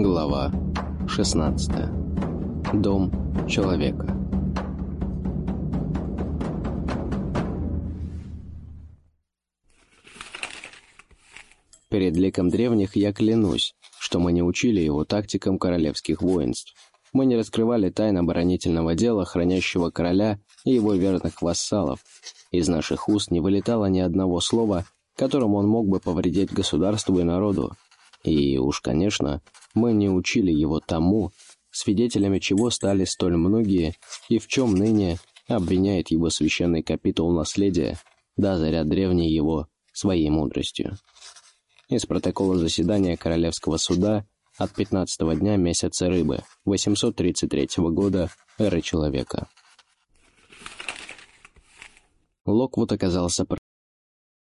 Глава 16. Дом человека. Перед ликом древних я клянусь, что мы не учили его тактикам королевских воинств. Мы не раскрывали тайн оборонительного дела, хранящего короля и его верных вассалов. Из наших уст не вылетало ни одного слова, которым он мог бы повредить государству и народу. И уж, конечно, мы не учили его тому, свидетелями чего стали столь многие, и в чем ныне обвиняет его священный капитул наследия, да заряд древний его своей мудростью. Из протокола заседания Королевского суда от 15 дня месяца рыбы 833 года эры человека. Локвуд оказался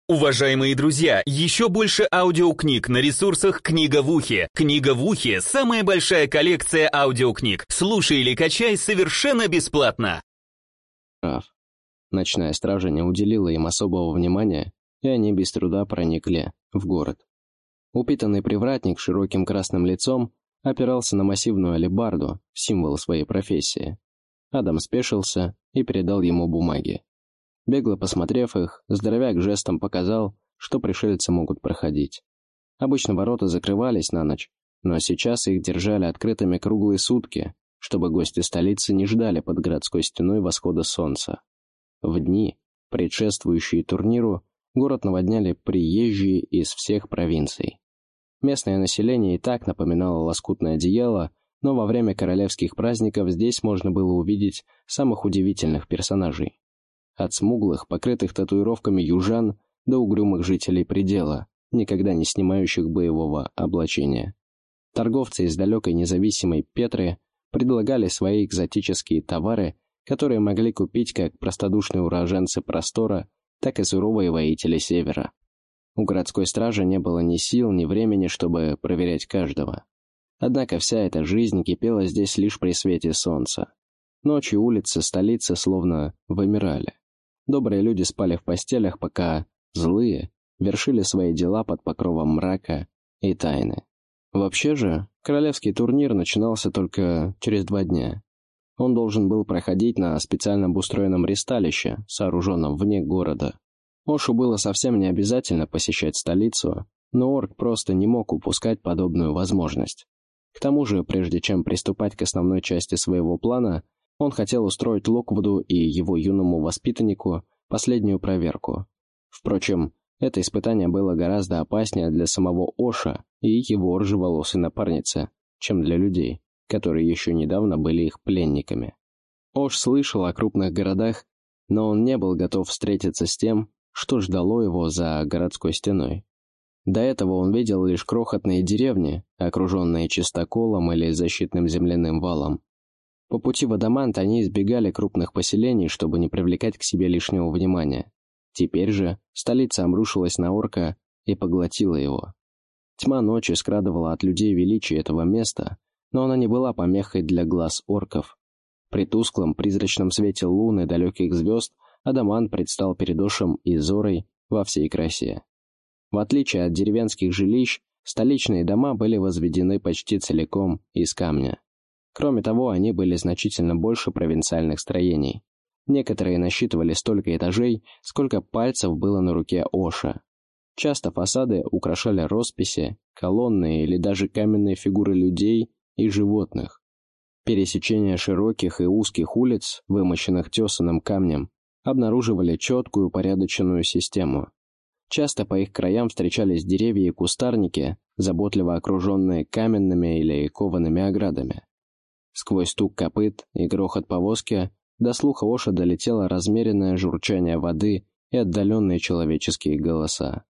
Уважаемые друзья, еще больше аудиокниг на ресурсах «Книга в ухе». «Книга в ухе» — самая большая коллекция аудиокниг. Слушай или качай совершенно бесплатно. Прав. Ночная стража не уделила им особого внимания, и они без труда проникли в город. Упитанный привратник широким красным лицом опирался на массивную алебарду, символ своей профессии. Адам спешился и передал ему бумаги. Бегло посмотрев их, здоровяк жестом показал, что пришельцы могут проходить. Обычно ворота закрывались на ночь, но сейчас их держали открытыми круглые сутки, чтобы гости столицы не ждали под городской стеной восхода солнца. В дни, предшествующие турниру, город наводняли приезжие из всех провинций. Местное население и так напоминало лоскутное одеяло, но во время королевских праздников здесь можно было увидеть самых удивительных персонажей. От смуглых, покрытых татуировками южан до угрюмых жителей предела, никогда не снимающих боевого облачения. Торговцы из далекой независимой Петры предлагали свои экзотические товары, которые могли купить как простодушные уроженцы простора, так и суровые воители севера. У городской стражи не было ни сил, ни времени, чтобы проверять каждого. Однако вся эта жизнь кипела здесь лишь при свете солнца. Ночью улицы столицы словно вымирали. Добрые люди спали в постелях, пока злые вершили свои дела под покровом мрака и тайны. Вообще же, королевский турнир начинался только через два дня. Он должен был проходить на специально обустроенном ристалище, сооруженном вне города. Ошу было совсем не обязательно посещать столицу, но Орк просто не мог упускать подобную возможность. К тому же, прежде чем приступать к основной части своего плана, он хотел устроить Локвуду и его юному воспитаннику последнюю проверку. Впрочем, это испытание было гораздо опаснее для самого Оша и его ржеволосой напарницы, чем для людей, которые еще недавно были их пленниками. Ош слышал о крупных городах, но он не был готов встретиться с тем, что ждало его за городской стеной. До этого он видел лишь крохотные деревни, окруженные чистоколом или защитным земляным валом. По пути в Адамант они избегали крупных поселений, чтобы не привлекать к себе лишнего внимания. Теперь же столица обрушилась на орка и поглотила его. Тьма ночи скрадывала от людей величие этого места, но она не была помехой для глаз орков. При тусклом призрачном свете луны далеких звезд Адамант предстал перед Ошем и Зорой во всей красе. В отличие от деревенских жилищ, столичные дома были возведены почти целиком из камня. Кроме того, они были значительно больше провинциальных строений. Некоторые насчитывали столько этажей, сколько пальцев было на руке Оша. Часто фасады украшали росписи, колонны или даже каменные фигуры людей и животных. Пересечение широких и узких улиц, вымощенных тесаным камнем, обнаруживали четкую упорядоченную систему. Часто по их краям встречались деревья и кустарники, заботливо окруженные каменными или коваными оградами. Сквозь стук копыт и грохот повозки до слуха Оша долетело размеренное журчание воды и отдаленные человеческие голоса.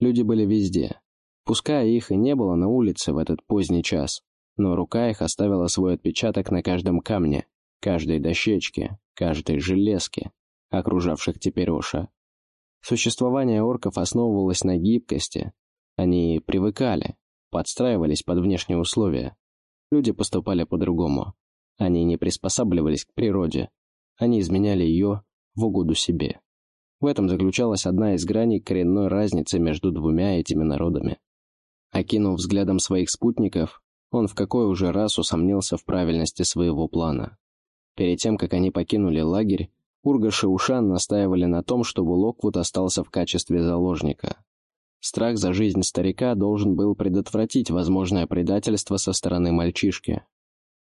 Люди были везде. Пускай их и не было на улице в этот поздний час, но рука их оставила свой отпечаток на каждом камне, каждой дощечке, каждой железке, окружавших теперь Оша. Существование орков основывалось на гибкости. Они привыкали, подстраивались под внешние условия, Люди поступали по-другому. Они не приспосабливались к природе. Они изменяли ее в угоду себе. В этом заключалась одна из граней коренной разницы между двумя этими народами. Окинув взглядом своих спутников, Он в какой уже раз усомнился в правильности своего плана. Перед тем, как они покинули лагерь, Ургаш и Ушан настаивали на том, чтобы Локвуд остался в качестве заложника. Страх за жизнь старика должен был предотвратить возможное предательство со стороны мальчишки.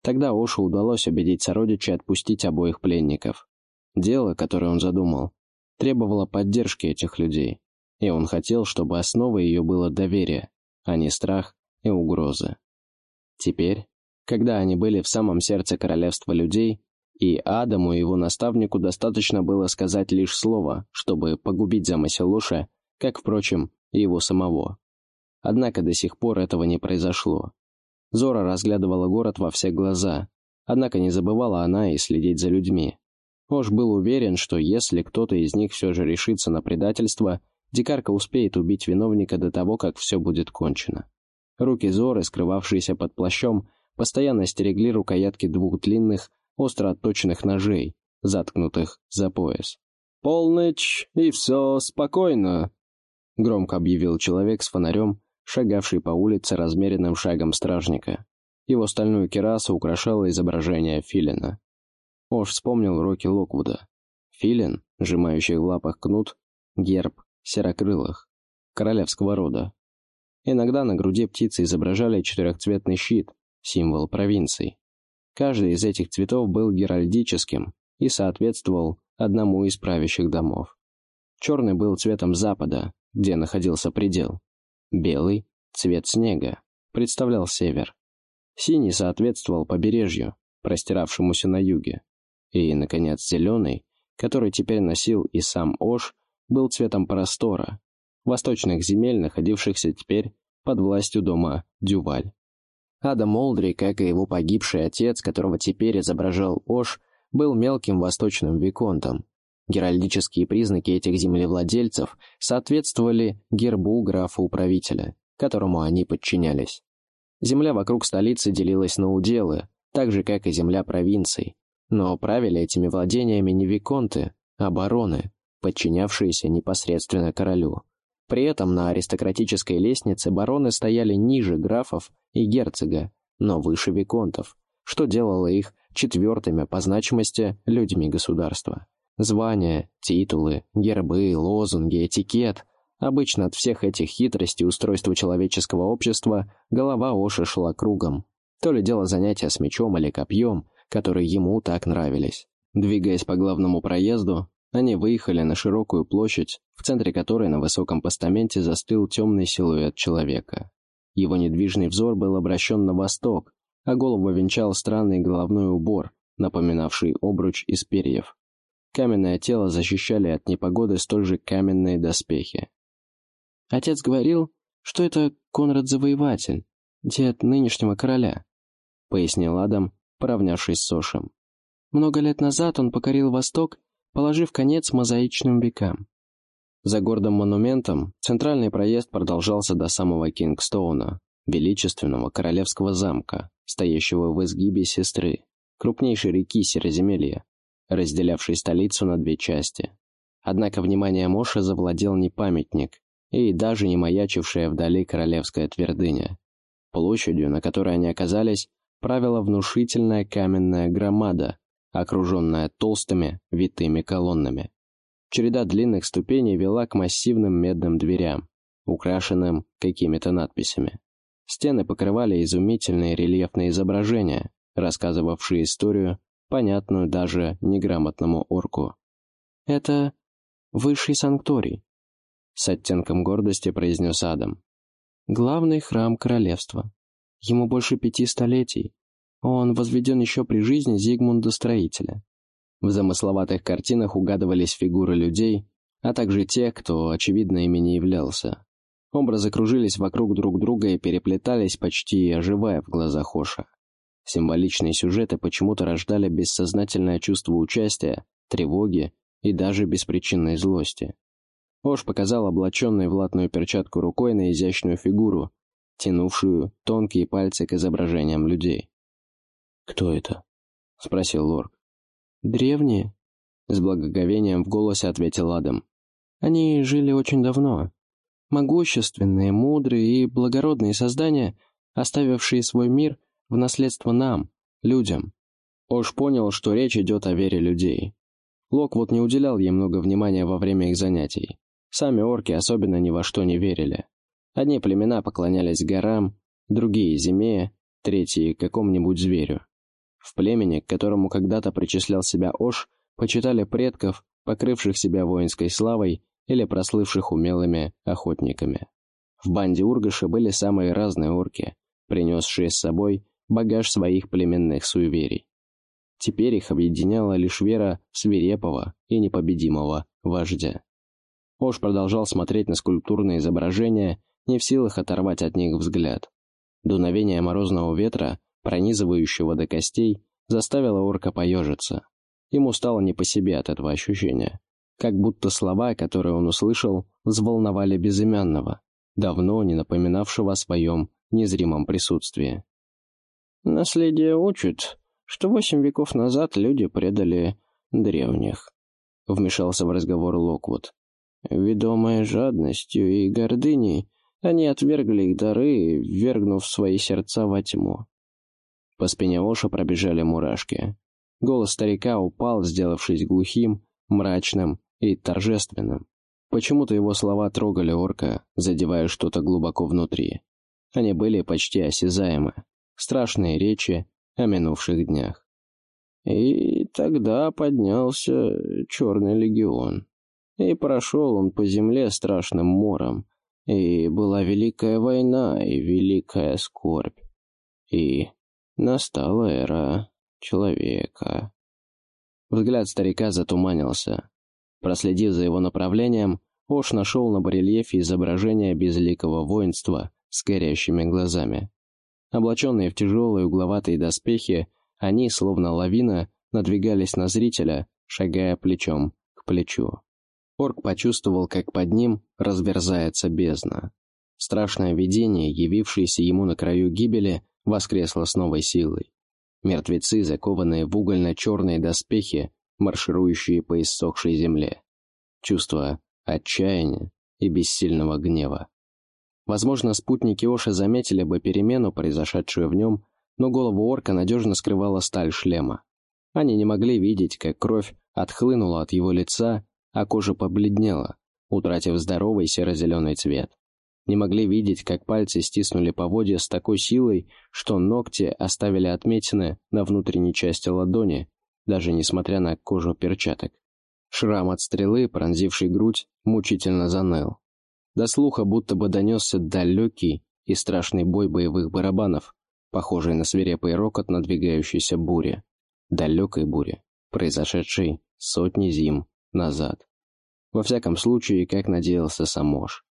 Тогда Ошу удалось убедить сородича отпустить обоих пленников. Дело, которое он задумал, требовало поддержки этих людей, и он хотел, чтобы основой ее было доверие, а не страх и угрозы. Теперь, когда они были в самом сердце королевства людей, и Адаму и его наставнику достаточно было сказать лишь слово, чтобы погубить замысел Луша, как, впрочем, его самого. Однако до сих пор этого не произошло. Зора разглядывала город во все глаза, однако не забывала она и следить за людьми. Ош был уверен, что если кто-то из них все же решится на предательство, дикарка успеет убить виновника до того, как все будет кончено. Руки Зоры, скрывавшиеся под плащом, постоянно стерегли рукоятки двух длинных, остро отточенных ножей, заткнутых за пояс. «Полночь, и все спокойно», — громко объявил человек с фонарем, шагавший по улице размеренным шагом стражника. Его стальную кирасу украшало изображение филина. Ош вспомнил уроки Локвуда. Филин, сжимающий в лапах кнут, герб серокрылых, королевского рода. Иногда на груди птицы изображали четырехцветный щит, символ провинций. Каждый из этих цветов был геральдическим и соответствовал одному из правящих домов. Черный был цветом запада, где находился предел. Белый — цвет снега, представлял север. Синий соответствовал побережью, простиравшемуся на юге. И, наконец, зеленый, который теперь носил и сам Ош, был цветом простора, восточных земель, находившихся теперь под властью дома Дюваль. Адам Олдри, как и его погибший отец, которого теперь изображал Ош, был мелким восточным виконтом. Геральдические признаки этих землевладельцев соответствовали гербу графа-управителя, которому они подчинялись. Земля вокруг столицы делилась на уделы, так же, как и земля провинций, но правили этими владениями не виконты, а бароны, подчинявшиеся непосредственно королю. При этом на аристократической лестнице бароны стояли ниже графов и герцога, но выше виконтов, что делало их четвертыми по значимости людьми государства. Звания, титулы, гербы, лозунги, этикет — Обычно от всех этих хитростей устройства человеческого общества голова Оши шла кругом. То ли дело занятия с мечом или копьем, которые ему так нравились. Двигаясь по главному проезду, они выехали на широкую площадь, в центре которой на высоком постаменте застыл темный силуэт человека. Его недвижный взор был обращен на восток, а голову венчал странный головной убор, напоминавший обруч из перьев. Каменное тело защищали от непогоды столь же каменные доспехи. Отец говорил, что это Конрад Завоеватель, дед нынешнего короля, пояснил Адам, поравнявшись с Сошем. Много лет назад он покорил Восток положив конец мозаичным векам. За гордым монументом центральный проезд продолжался до самого Кингстоуна, величественного королевского замка, стоящего в изгибе сестры, крупнейшей реки Сероземелья, разделявшей столицу на две части. Однако внимание Моша завладел не памятник и даже не маячившая вдали королевская твердыня. Площадью, на которой они оказались, правила внушительная каменная громада, окруженная толстыми, витыми колоннами. Череда длинных ступеней вела к массивным медным дверям, украшенным какими-то надписями. Стены покрывали изумительные рельефные изображения, рассказывавшие историю, понятную даже неграмотному орку. «Это высший санкторий», — с оттенком гордости произнес Адам. «Главный храм королевства. Ему больше пяти столетий, он возведен еще при жизни Зигмунда Строителя. В замысловатых картинах угадывались фигуры людей, а также те, кто, очевидно, ими не являлся. Образы кружились вокруг друг друга и переплетались, почти оживая в глазах Оша. Символичные сюжеты почему-то рождали бессознательное чувство участия, тревоги и даже беспричинной злости. Ош показал облаченной в латную перчатку рукой на изящную фигуру, тянувшую тонкие пальцы к изображениям людей. «Кто это?» — спросил Лорк. «Древние?» — с благоговением в голосе ответил Адам. «Они жили очень давно. Могущественные, мудрые и благородные создания, оставившие свой мир в наследство нам, людям. Ош понял, что речь идет о вере людей. Локвуд не уделял ей много внимания во время их занятий. Сами орки особенно ни во что не верили. Одни племена поклонялись горам, другие — зиме, третьи — какому-нибудь зверю. В племени, к которому когда-то причислял себя Ош, почитали предков, покрывших себя воинской славой или прослывших умелыми охотниками. В банде Ургаша были самые разные орки, принесшие с собой багаж своих племенных суеверий. Теперь их объединяла лишь вера свирепого и непобедимого вождя. Ош продолжал смотреть на скульптурные изображения, не в силах оторвать от них взгляд. Дуновение морозного ветра, пронизывающего до костей, заставило орка поежиться. Ему стало не по себе от этого ощущения. Как будто слова, которые он услышал, взволновали безымянного, давно не напоминавшего о своем незримом присутствии. «Наследие учит, что восемь веков назад люди предали древних», — вмешался в разговор Локвуд. «Ведомые жадностью и гордыней, они отвергли их дары, ввергнув свои сердца во тьму». По спине Оша пробежали мурашки. Голос старика упал, сделавшись глухим, мрачным и торжественным. Почему-то его слова трогали орка, задевая что-то глубоко внутри. Они были почти осязаемы. Страшные речи о минувших днях. И тогда поднялся Черный Легион. И прошел он по земле страшным мором. И была Великая война и Великая скорбь. И настала эра человека. Взгляд старика затуманился. Проследив за его направлением, Ош нашел на барельефе изображение безликого воинства с горящими глазами. Облаченные в тяжелые угловатые доспехи, они, словно лавина, надвигались на зрителя, шагая плечом к плечу. Орк почувствовал, как под ним разверзается бездна. Страшное видение, явившееся ему на краю гибели, воскресло с новой силой. Мертвецы, закованные в угольно-черные доспехи, марширующие по иссохшей земле. Чувство отчаяния и бессильного гнева. Возможно, спутники Оши заметили бы перемену, произошедшую в нем, но голову орка надежно скрывала сталь шлема. Они не могли видеть, как кровь отхлынула от его лица, а кожа побледнела, утратив здоровый серо-зеленый цвет. Не могли видеть, как пальцы стиснули поводья с такой силой, что ногти оставили отметины на внутренней части ладони, даже несмотря на кожу перчаток. Шрам от стрелы, пронзивший грудь, мучительно заныл. До слуха будто бы донесся далекий и страшный бой боевых барабанов, похожий на свирепый рокот надвигающейся бури. Далекой бури, произошедшей сотни зим назад. Во всяком случае, как надеялся Самош.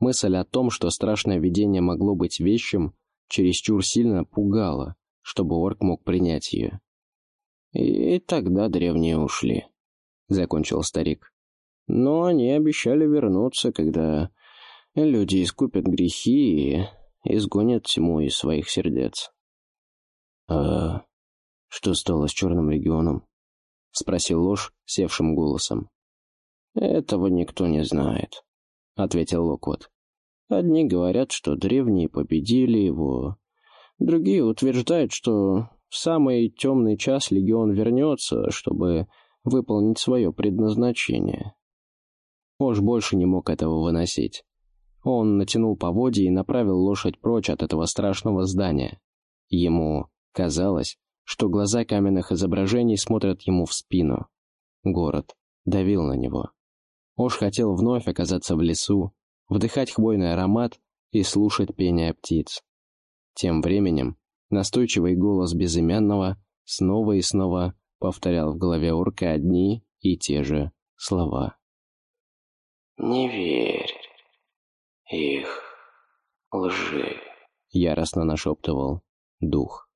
Мысль о том, что страшное видение могло быть вещим, чересчур сильно пугала, чтобы орк мог принять ее. «И тогда древние ушли», — закончил старик. «Но они обещали вернуться, когда люди искупят грехи и изгонят тьму из своих сердец. «А что стало с Черным регионом?» — спросил Ложь севшим голосом. «Этого никто не знает», — ответил Локвуд. «Одни говорят, что древние победили его, другие утверждают, что в самый темный час легион вернется, чтобы выполнить свое предназначение». Ож больше не мог этого выносить. Он натянул поводья и направил лошадь прочь от этого страшного здания. Ему казалось, что глаза каменных изображений смотрят ему в спину. Город давил на него. Ош хотел вновь оказаться в лесу, вдыхать хвойный аромат и слушать пение птиц. Тем временем настойчивый голос безымянного снова и снова повторял в голове орка одни и те же слова. «Не верь, их лжи», — яростно нашептывал дух.